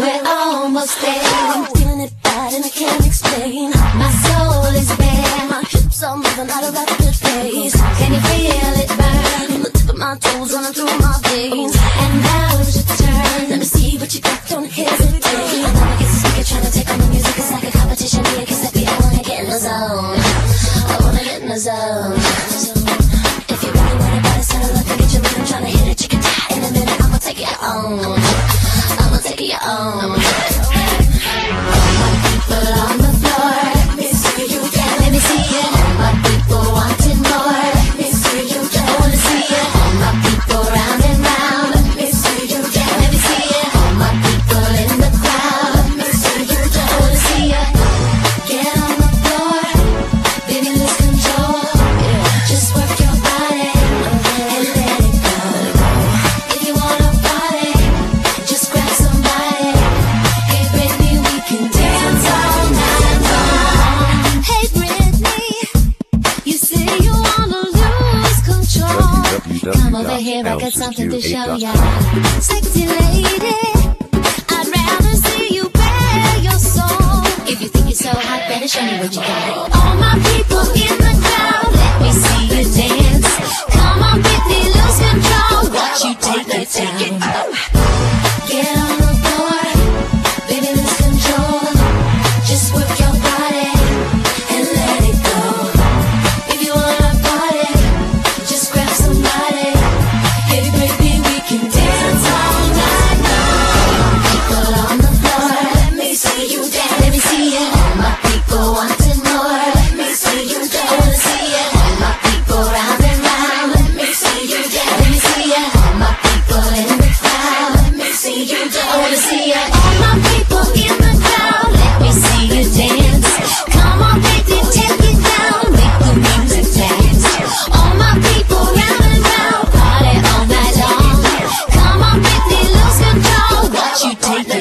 We're almost there. I'm feeling it bad and I can't explain. My soul is bare. My hips are moving at a rapid pace. Can you feel it burn? From the tip of my toes running through my veins. And now's your turn. Let me see what you got, don't hesitate. I know I get speaker trying to take on the music. It's like a competition. Yeah, 'cause be- I wanna get in the zone. I wanna get in the zone. If you really want it, better settle up and get your rhythm. Tryna hit it, chicken die in a minute. I'ma take it on. I'ma take you. People Come over here, I got something to show ya. Sexy lady, I'd rather see you bare your soul. If you think you're so hot, better show me what you got. All my people in the crowd, let me see you dance.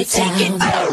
Take it out.